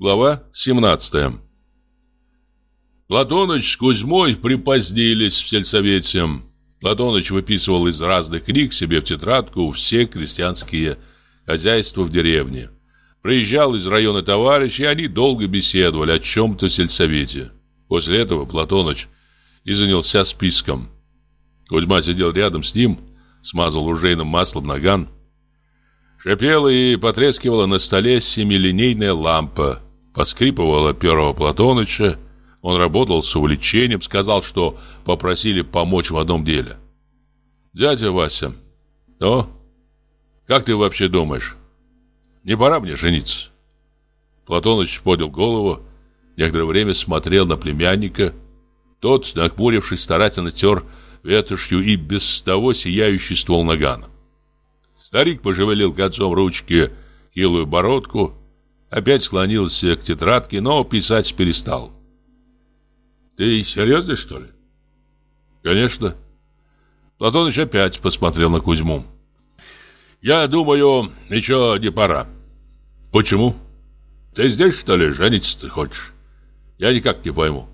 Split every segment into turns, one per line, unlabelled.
Глава 17 Платоныч с Кузьмой припозднились в сельсовете. Платоныч выписывал из разных книг себе в тетрадку все крестьянские хозяйства в деревне. Приезжал из района товарищ, и они долго беседовали о чем-то в сельсовете. После этого Платоныч и занялся списком. Кузьма сидел рядом с ним, смазал ужейным маслом наган. Шипела и потрескивала на столе семилинейная лампа. Поскрипывала перо Платоныча. Он работал с увлечением, сказал, что попросили помочь в одном деле. «Дядя Вася, ну, как ты вообще думаешь, не пора мне жениться?» Платоныч поднял голову, некоторое время смотрел на племянника. Тот, нахмурившись, старательно тер ветошью и без того сияющий ствол нагана. Старик пожевелил концом ручки хилую бородку, опять склонился к тетрадке, но писать перестал. «Ты серьезно, что ли?» «Конечно». Платоныч опять посмотрел на Кузьму. «Я думаю, еще не пора». «Почему?» «Ты здесь, что ли, жениться ты хочешь?» «Я никак не пойму».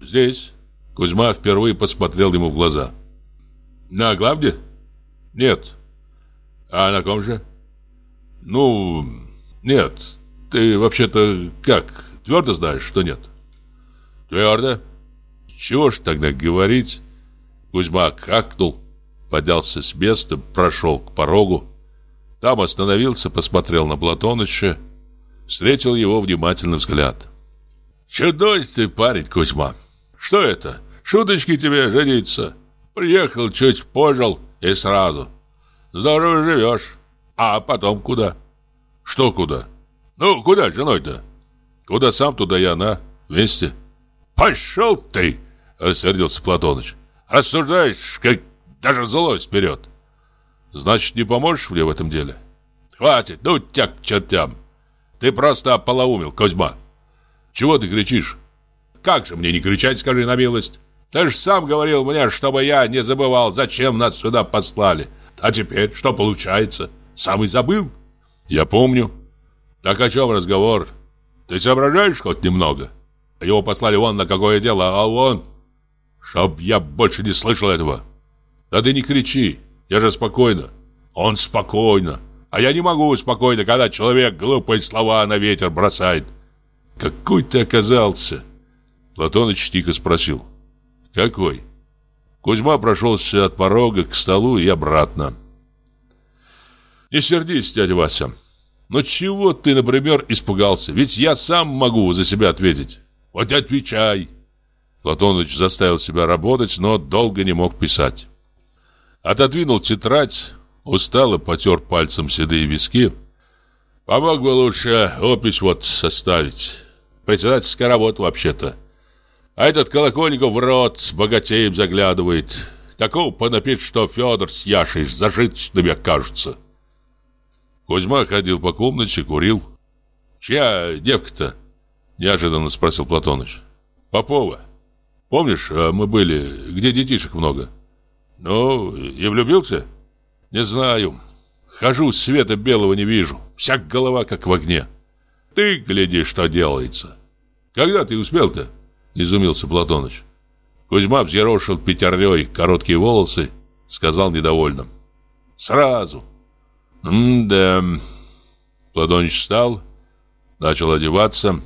«Здесь». Кузьма впервые посмотрел ему в глаза. «На главде?» «Нет». «А на ком же?» «Ну, нет. Ты вообще-то как, твердо знаешь, что нет?» «Твердо». «Чего ж тогда говорить?» Кузьма какнул, поднялся с места, прошел к порогу. Там остановился, посмотрел на Платоныча, встретил его внимательный взгляд. «Чудой ты парень, Кузьма! Что это? Шуточки тебе жениться. Приехал, чуть пожил и сразу. Здорово живешь. А потом куда? Что куда? Ну, куда женой-то? Куда сам, туда и она. Вместе. Пошел ты, рассердился Платоныч. Рассуждаешь, как даже злость вперед. Значит, не поможешь мне в этом деле? Хватит, ну тебя к чертям. Ты просто ополоумил, Козьма. Чего ты кричишь? Как же мне не кричать, скажи на милость? Ты же сам говорил мне, чтобы я не забывал, зачем нас сюда послали. А теперь что получается? Сам и забыл? Я помню. Так о чем разговор? Ты соображаешь хоть немного? Его послали вон на какое дело, а он... Чтоб я больше не слышал этого. Да ты не кричи, я же спокойно. Он спокойно. А я не могу спокойно, когда человек глупые слова на ветер бросает. Какой ты оказался? Платоныч тихо спросил. «Какой?» Кузьма прошелся от порога к столу и обратно. «Не сердись, дядя Вася. Но чего ты, например, испугался? Ведь я сам могу за себя ответить. Вот отвечай!» Платоныч заставил себя работать, но долго не мог писать. Отодвинул тетрадь, устало потер пальцем седые виски. «Помог бы лучше опись вот составить. Председательская работа вообще-то. А этот Колокольников в рот богатеем заглядывает. Такого понапить, что Федор с Яшей зажиточными окажутся. Кузьма ходил по комнате, курил. «Чья девка-то?» – неожиданно спросил Платоныч. «Попова. Помнишь, а мы были, где детишек много?» «Ну, и влюбился?» «Не знаю. Хожу, света белого не вижу. Вся голова как в огне. Ты гляди, что делается. Когда ты успел-то?» Изумился Платоныч. Кузьма взъерошил пятерней короткие волосы, сказал недовольно. Сразу. М-да. Платоныч встал, начал одеваться.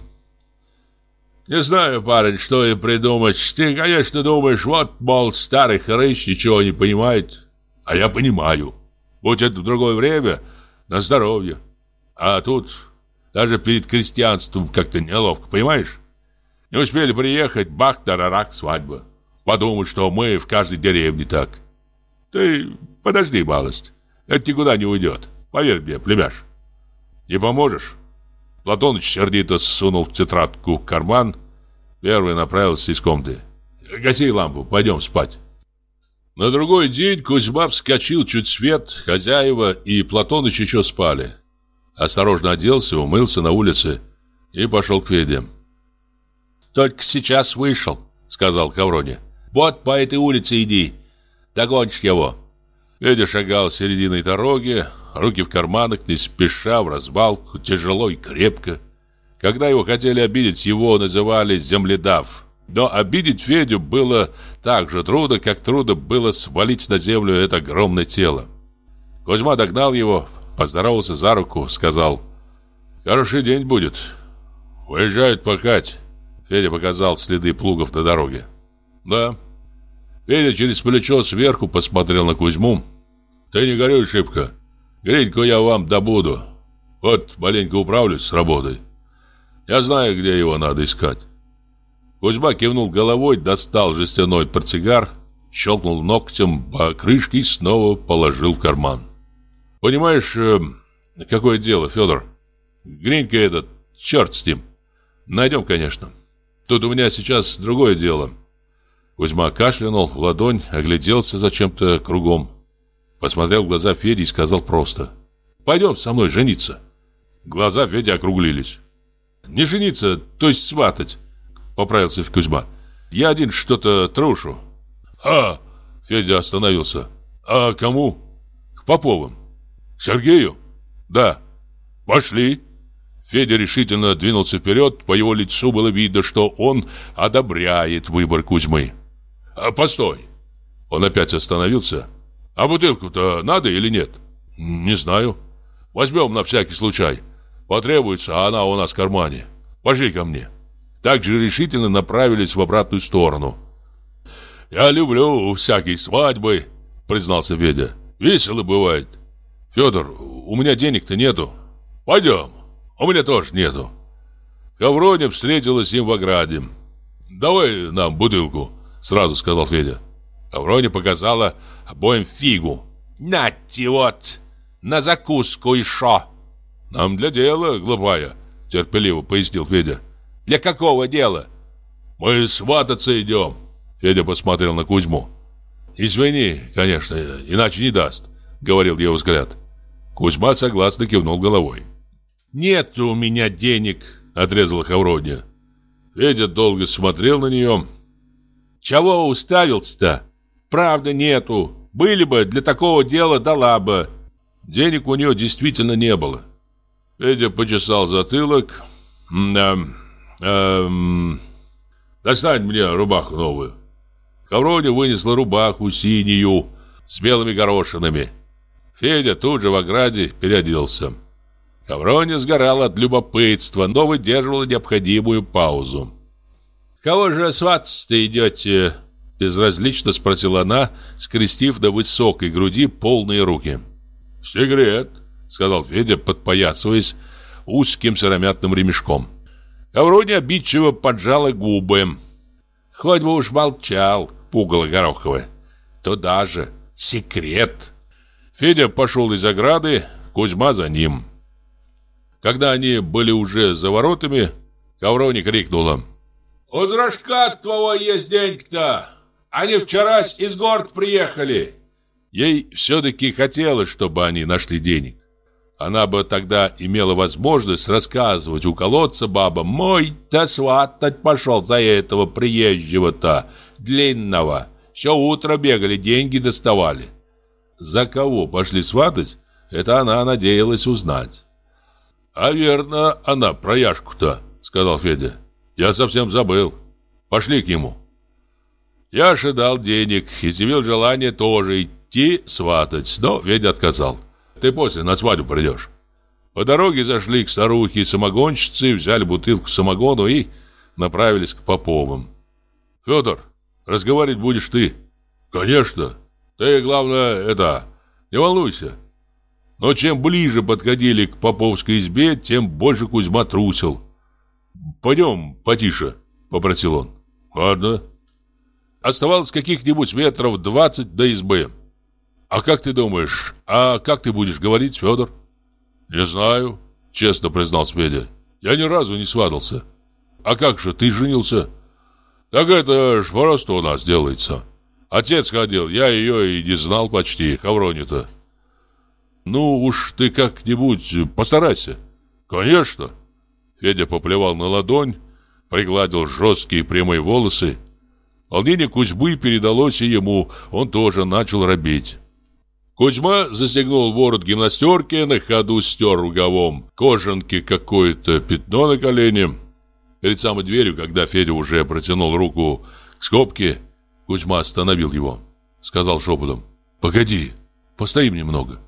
Не знаю, парень, что и придумать. Ты, конечно, думаешь, вот, мол, старый хрыщ ничего не понимает. А я понимаю. Будь это в другое время, на здоровье. А тут даже перед крестьянством как-то неловко, понимаешь? Не успели приехать, бах-тарарак, свадьба. Подумают, что мы в каждой деревне так. Ты подожди малость. Это никуда не уйдет. Поверь мне, племяш. Не поможешь? Платоныч сердито сунул тетрадку в карман. Первый направился из комнаты. Гаси лампу, пойдем спать. На другой день Кузьма вскочил чуть свет, хозяева и Платоныч еще спали. Осторожно оделся, умылся на улице и пошел к Феде. Только сейчас вышел, сказал Хавроне. Вот по этой улице иди. Догонишь его. Федя шагал серединой дороги, руки в карманах, не спеша, в разбалку, тяжело и крепко. Когда его хотели обидеть, его называли земледав. Но обидеть Федю было так же трудно, как трудно было свалить на землю это огромное тело. Кузьма догнал его, поздоровался за руку, сказал «Хороший день будет. Уезжают пахать». Федя показал следы плугов на дороге. «Да». Федя через плечо сверху посмотрел на Кузьму. «Ты не горюй шибко. Гриньку я вам добуду. Вот маленько управлюсь с работой. Я знаю, где его надо искать». Кузьма кивнул головой, достал жестяной портсигар, щелкнул ногтем по крышке и снова положил в карман. «Понимаешь, э, какое дело, Федор? Гринька этот, черт с ним. Найдем, конечно. Тут у меня сейчас другое дело». Кузьма кашлянул в ладонь, огляделся зачем-то кругом. Посмотрел в глаза Феди и сказал просто. «Пойдем со мной жениться». Глаза Феди округлились. «Не жениться, то есть сватать». Поправился Кузьма. Я один что-то трушу. А, Федя остановился. А кому? К Поповым. Сергею? Да. Пошли. Федя решительно двинулся вперед. По его лицу было видно, что он одобряет выбор Кузьмы. А, постой. Он опять остановился. А бутылку-то надо или нет? Не знаю. Возьмем на всякий случай. Потребуется, а она у нас в кармане. Пошли ко мне также решительно направились в обратную сторону. «Я люблю всякие свадьбы», — признался Ведя. «Весело бывает. Федор, у меня денег-то нету. Пойдем, у меня тоже нету». Ковроня встретилась им в ограде. «Давай нам бутылку», — сразу сказал Федя. Ковроня показала обоим фигу. «Нате вот, на закуску и шо!» «Нам для дела, глупая», — терпеливо пояснил Федя. Для какого дела? Мы свататься идем. Федя посмотрел на Кузьму. Извини, конечно, иначе не даст, говорил его взгляд. Кузьма согласно кивнул головой. Нет у меня денег, отрезала Хавродия. Федя долго смотрел на нее. Чего уставился-то? Правда нету. Были бы, для такого дела дала бы. Денег у нее действительно не было. Федя почесал затылок. Да, Эм, достань мне рубаху новую. Ковроня вынесла рубаху синюю с белыми горошинами. Федя тут же в ограде переоделся. Ковроня сгорала от любопытства, но выдерживала необходимую паузу. «Кого же свататься-то идете?» Безразлично спросила она, скрестив до высокой груди полные руки. «Секрет», — сказал Федя, подпоясываясь узким сыромятным ремешком. Ковруня обидчиво поджала губы. Хоть бы уж молчал, пугало Горохова. То даже секрет. Федя пошел из ограды, Кузьма за ним. Когда они были уже за воротами, Ковроня крикнула. «У дрожка твоего есть деньги-то! Они вчера из город приехали!» Ей все-таки хотелось, чтобы они нашли денег. Она бы тогда имела возможность рассказывать у колодца бабам «Мой-то сватать пошел за этого приезжего-то, длинного. Все утро бегали, деньги доставали». За кого пошли сватать, это она надеялась узнать. «А верно, она про Яшку-то», — сказал Федя. «Я совсем забыл. Пошли к нему». Яша дал денег, изъявил желание тоже идти сватать, но Федя отказал. Ты после на свадьбу придешь. По дороге зашли к старухе-самогонщице, взяли бутылку самогону и направились к Поповым. Федор, разговаривать будешь ты. Конечно. Ты, главное, это, не волнуйся. Но чем ближе подходили к Поповской избе, тем больше Кузьма трусил. «Пойдем потише», — попросил он. «Ладно». Оставалось каких-нибудь метров двадцать до избы. А как ты думаешь, а как ты будешь говорить, Федор? Не знаю, честно признался Федя. Я ни разу не сватался. А как же ты женился? Так это ж просто у нас делается. Отец ходил, я ее и не знал почти, Хавроне-то. Ну уж ты как-нибудь постарайся. Конечно. Федя поплевал на ладонь, пригладил жесткие прямые волосы. Волнение Кузьмы передалось и ему, он тоже начал робеть. Кузьма застегнул ворот гимнастерки, на ходу стер рукавом кожанки какое-то пятно на колене. Перед самой дверью, когда Федя уже протянул руку к скобке, Кузьма остановил его. Сказал шепотом, «Погоди, постоим немного».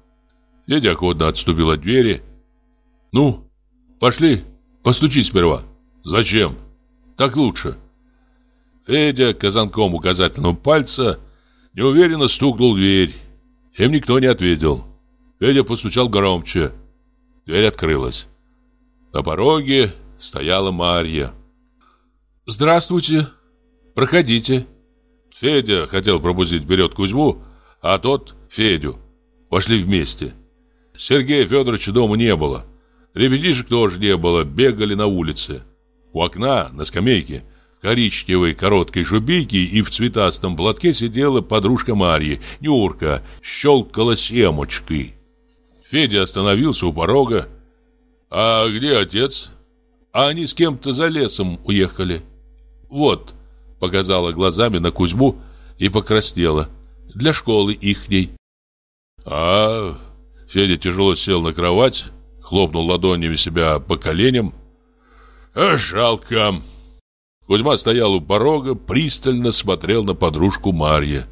Федя охотно отступил от двери. «Ну, пошли, постучи сперва». «Зачем?» «Так лучше». Федя казанком указательного пальца неуверенно стукнул в дверь. Им никто не ответил. Федя постучал громче. Дверь открылась. На пороге стояла Марья. «Здравствуйте. Проходите». Федя хотел пропустить вперед Кузьму, а тот — Федю. Вошли вместе. Сергея Федоровича дома не было. Ребятишек тоже не было, бегали на улице. У окна, на скамейке, в коричневой короткой шубейке и в цветастом платке сидела подружка Марьи, Нюрка, щелкала семочкой. Федя остановился у порога. «А где отец?» «А они с кем-то за лесом уехали». «Вот», — показала глазами на Кузьму и покраснела. «Для школы ихней». «А...» Федя тяжело сел на кровать, хлопнул ладонями себя по коленям. «А жалко!» Кузьма стоял у порога, пристально смотрел на подружку Марья.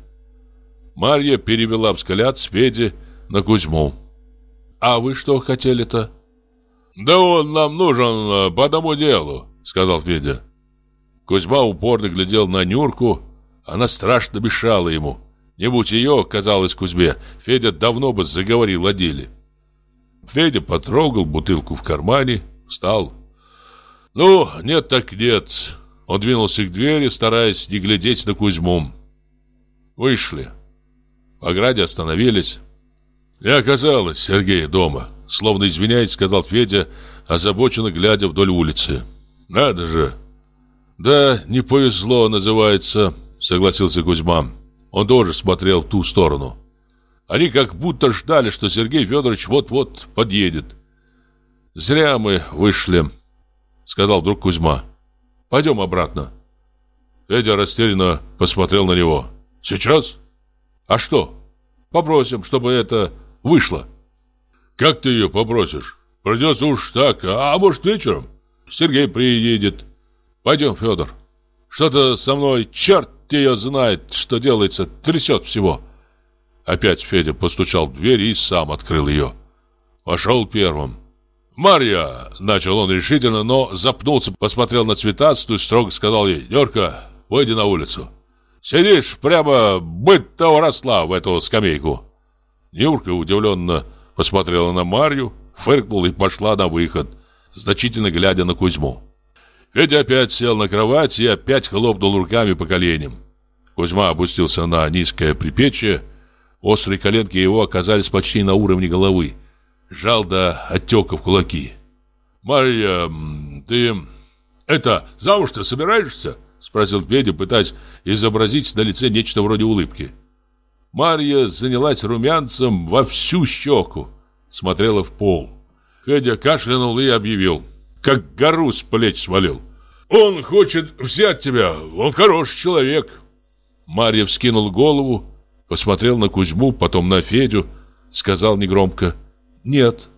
Марья перевела взгляд с Феди на Кузьму. «А вы что хотели-то?» «Да он нам нужен э, по одному делу», — сказал Федя. Кузьма упорно глядел на Нюрку, она страшно мешала ему. Не будь ее, казалось Кузьме, Федя давно бы заговорил о деле. Федя потрогал бутылку в кармане, встал. «Ну, нет так нет». Он двинулся к двери, стараясь не глядеть на Кузьму. Вышли. В ограде остановились. Не оказалось Сергея дома. Словно извиняясь, сказал Федя, озабоченно глядя вдоль улицы. «Надо же!» «Да, не повезло, называется», — согласился Кузьма. Он тоже смотрел в ту сторону. Они как будто ждали, что Сергей Федорович вот-вот подъедет. «Зря мы вышли», — сказал вдруг Кузьма. «Пойдем обратно». Федя растерянно посмотрел на него. «Сейчас? А что? Попросим, чтобы это вышло». «Как ты ее попросишь? Придется уж так, а может вечером? Сергей приедет. Пойдем, Федор. Что-то со мной черт ее знает, что делается, трясет всего. Опять Федя постучал в дверь и сам открыл ее. Вошел первым. «Марья!» — начал он решительно, но запнулся, посмотрел на цветастую, строго сказал ей, «Нерка, выйди на улицу. Сидишь прямо, быть того росла в эту скамейку». Нюрка удивленно посмотрела на Марью, фыркнула и пошла на выход, значительно глядя на Кузьму. Федя опять сел на кровать и опять хлопнул руками по коленям. Кузьма опустился на низкое припечье. Острые коленки его оказались почти на уровне головы. Жал до отеков кулаки. «Марья, ты... это, замуж-то собираешься?» Спросил Федя, пытаясь изобразить на лице нечто вроде улыбки. Марья занялась румянцем во всю щеку. Смотрела в пол. Федя кашлянул и объявил как гору с плеч свалил. Он хочет взять тебя, он хороший человек. Марья вскинул голову, посмотрел на Кузьму, потом на Федю, сказал негромко «Нет».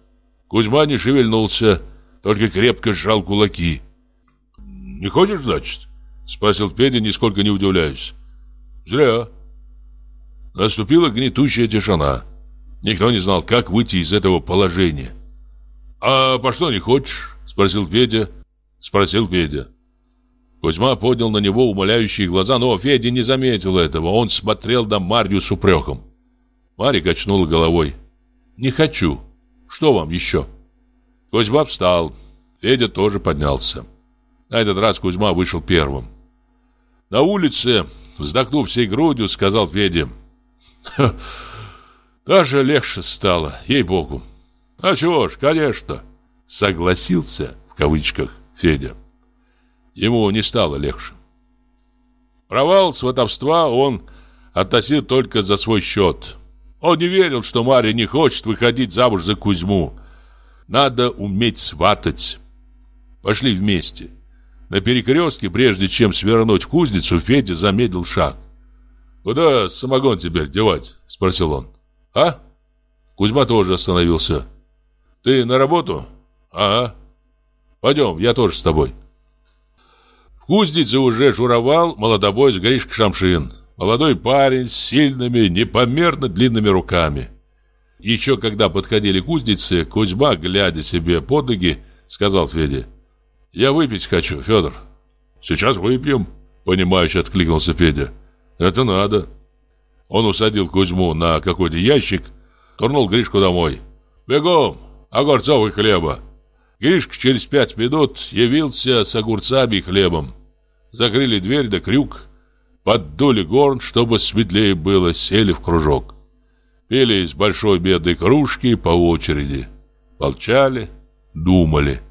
Кузьма не шевельнулся, только крепко сжал кулаки. «Не хочешь, значит?» Спросил Федя, нисколько не удивляясь. «Зря». Наступила гнетущая тишина. Никто не знал, как выйти из этого положения. «А по что не хочешь?» Спросил Федя. Спросил Федя. Кузьма поднял на него умоляющие глаза, но Федя не заметил этого. Он смотрел на Марью с упреком. Марья качнула головой. «Не хочу. Что вам еще?» Кузьма встал. Федя тоже поднялся. На этот раз Кузьма вышел первым. На улице, вздохнув всей грудью, сказал Федя. «Даже легче стало, ей-богу». «А чего ж, конечно». «согласился» в кавычках Федя. Ему не стало легче. Провал сватовства он относил только за свой счет. Он не верил, что Марья не хочет выходить замуж за Кузьму. Надо уметь сватать. Пошли вместе. На перекрестке, прежде чем свернуть в кузницу, Федя замедлил шаг. «Куда самогон теперь девать?» – спросил он. «А?» Кузьма тоже остановился. «Ты на работу?» «Ага». «Пойдем, я тоже с тобой». Кузнице уже журовал молодобой Гришка Шамшин. Молодой парень с сильными, непомерно длинными руками. Еще когда подходили к кузнице, Кузьма, глядя себе под ноги, сказал Феде, «Я выпить хочу, Федор». «Сейчас выпьем», — понимающе откликнулся Федя. «Это надо». Он усадил Кузьму на какой-то ящик, турнул Гришку домой. «Бегом! Огурцов и хлеба!» Гришка через пять минут явился с огурцами и хлебом. Закрыли дверь да крюк, поддули горн, чтобы светлее было, сели в кружок. Пели из большой бедной кружки по очереди. Молчали, думали.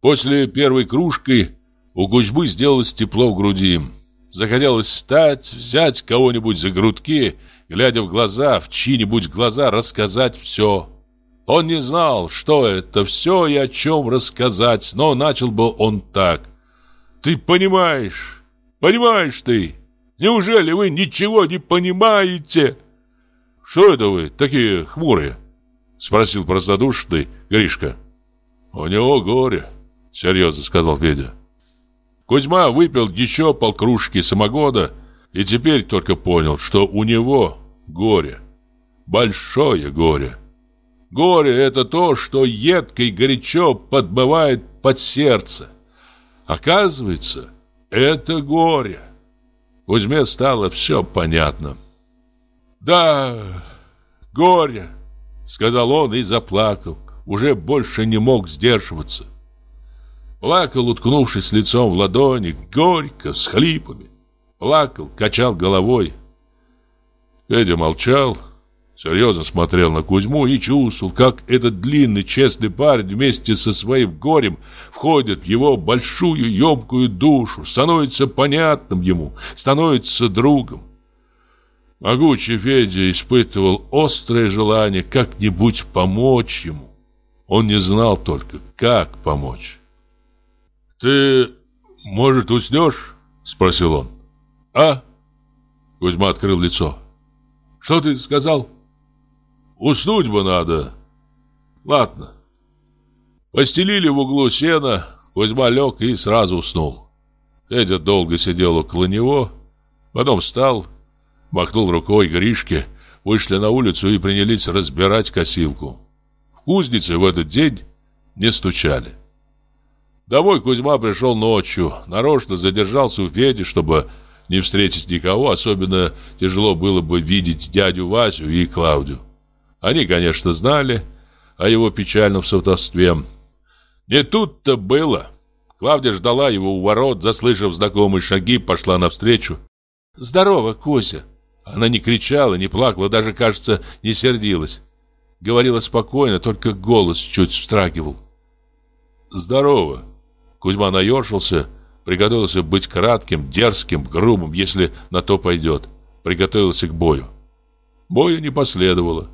После первой кружки у Кузьмы сделалось тепло в груди. Захотелось встать, взять кого-нибудь за грудки, глядя в глаза, в чьи-нибудь глаза рассказать все. Он не знал, что это все и о чем рассказать, но начал бы он так. «Ты понимаешь, понимаешь ты? Неужели вы ничего не понимаете?» «Что это вы такие хмурые?» Спросил простодушный Гришка. «У него горе», — серьезно сказал Федя. Кузьма выпил еще полкружки самогона и теперь только понял, что у него горе. Большое горе. Горе — это то, что едко и горячо подбывает под сердце. Оказывается, это горе. Кузьме стало все понятно. «Да, горе», — сказал он и заплакал. Уже больше не мог сдерживаться. Плакал, уткнувшись лицом в ладони, горько, с хлипами. Плакал, качал головой. Федя молчал, серьезно смотрел на Кузьму и чувствовал, как этот длинный, честный парень вместе со своим горем входит в его большую, емкую душу, становится понятным ему, становится другом. Могучий Федя испытывал острое желание как-нибудь помочь ему. Он не знал только, как помочь. «Ты, может, уснешь?» — спросил он. «А?» Кузьма открыл лицо. «Что ты сказал?» «Уснуть бы надо». «Ладно». Постелили в углу сена, Кузьма лег и сразу уснул. Федя долго сидел около него, потом встал, махнул рукой Гришке, вышли на улицу и принялись разбирать косилку. В кузнице в этот день не стучали. Домой Кузьма пришел ночью, нарочно задержался у Феди, чтобы не встретить никого, особенно тяжело было бы видеть дядю Васю и Клаудию. Они, конечно, знали о его печальном сватовстве. Не тут-то было. Клавдия ждала его у ворот, заслышав знакомые шаги, пошла навстречу. «Здорово, Кузя!» Она не кричала, не плакала, даже, кажется, не сердилась. Говорила спокойно, только голос чуть встрагивал. «Здорово!» Кузьма наершился, приготовился быть кратким, дерзким, грубым, если на то пойдет. Приготовился к бою. Бою не последовало.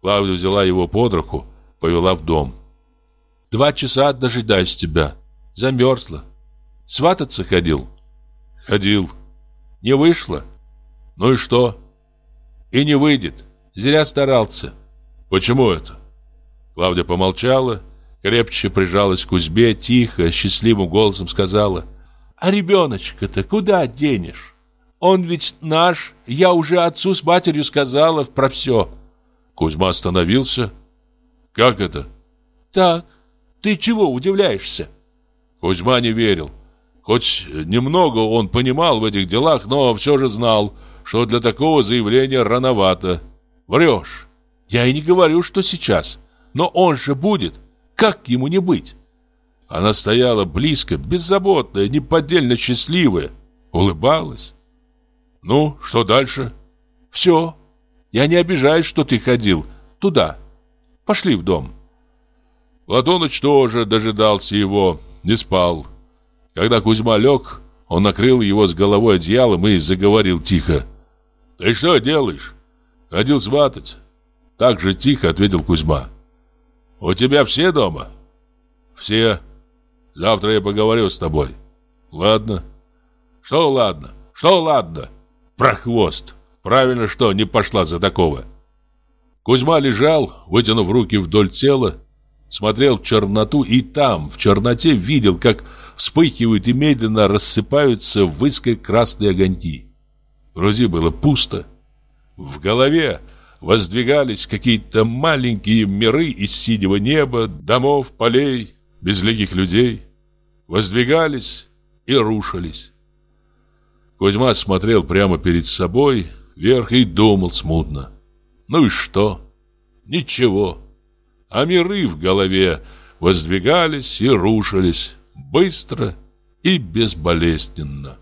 Клавдия взяла его под руку, повела в дом. «Два часа дожидаюсь тебя. Замерзла. Свататься ходил?» «Ходил. Не вышло. Ну и что?» «И не выйдет. Зря старался». «Почему это?» Клавдия помолчала крепче прижалась к Кузьме, тихо, счастливым голосом сказала, «А ребеночка-то куда денешь? Он ведь наш, я уже отцу с матерью сказала про все». Кузьма остановился. «Как это?» «Так, ты чего удивляешься?» Кузьма не верил. Хоть немного он понимал в этих делах, но все же знал, что для такого заявления рановато. «Врешь. Я и не говорю, что сейчас. Но он же будет. Как ему не быть? Она стояла близко, беззаботная, неподдельно счастливая, улыбалась. «Ну, что дальше?» «Все. Я не обижаюсь, что ты ходил. Туда. Пошли в дом». Платоныч тоже дожидался его, не спал. Когда Кузьма лег, он накрыл его с головой одеялом и заговорил тихо. «Ты что делаешь?» «Ходил сватать». Так же тихо ответил Кузьма. У тебя все дома? Все. Завтра я поговорю с тобой. Ладно. Что ладно? Что ладно? Прохвост. Правильно, что не пошла за такого. Кузьма лежал, вытянув руки вдоль тела, смотрел в черноту и там, в черноте, видел, как вспыхивают и медленно рассыпаются в выской красные огоньки. В груди было пусто. В голове воздвигались какие-то маленькие миры из синего неба, домов, полей, безликих людей. Воздвигались и рушились. Кузьма смотрел прямо перед собой, вверх и думал смутно. Ну и что? Ничего. А миры в голове воздвигались и рушились быстро и безболезненно.